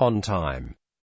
On time.